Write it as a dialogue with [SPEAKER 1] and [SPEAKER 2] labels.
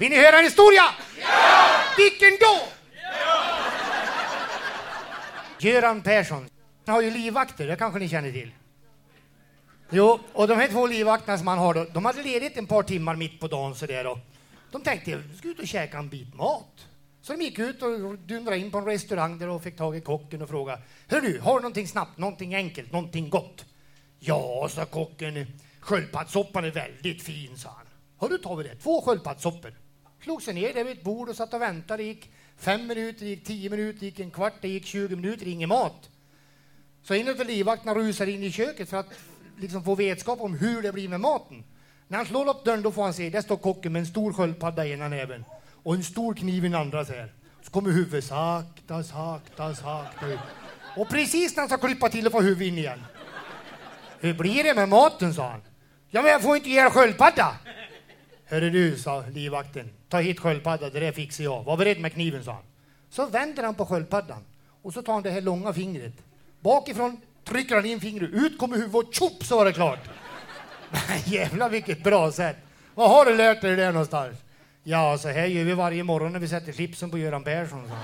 [SPEAKER 1] Vill ni höra en historia? Ja! Vilken då? Ja! Göran Persson. Han har ju livvakter, det kanske ni känner till. Jo, och de här två livvakterna som han har då, de hade ledigt en par timmar mitt på dagen sådär och de tänkte, vi ska ut och käka en bit mat. Så de gick ut och dundrade in på en restaurang där och fick tag i kocken och frågade, hör du, har du någonting snabbt, någonting enkelt, någonting gott? Ja, sa kocken, sköldpaddssoppan är väldigt fin, sa han. Har du tagit det? Två sköldpaddssoppor. Slog sig ner där vid ett bord och satt och väntade. Det gick fem minuter, det gick tio minuter, det gick en kvart, det gick 20 minuter, ingen mat. Så en av livvakterna rusar in i köket för att liksom få vetskap om hur det blir med maten. När han slår upp dörren då får han se, där står kocken med en stor sköldpadda i ena näven och en stor kniv i den andra så här. Så kommer huvudet sakta, sakta, sakta ut. Och precis när han ska klippa till och få huvudet in igen. Hur blir det med maten, sa han. Ja, men jag får inte ge er sköldpadda. Hörru du, sa livvakten, ta hit sköldpaddan. det där fixar jag. Var beredd med kniven, sa han. Så vänder han på sköldpaddan och så tar han det här långa fingret. Bakifrån trycker han in fingret, ut kommer huvudet och tjopp så var det klart. Jävlar vilket bra sätt. Vad har du lärt dig det där någonstans? Ja, så här gör vi varje morgon när vi sätter slipsen på Göran Persson. Så.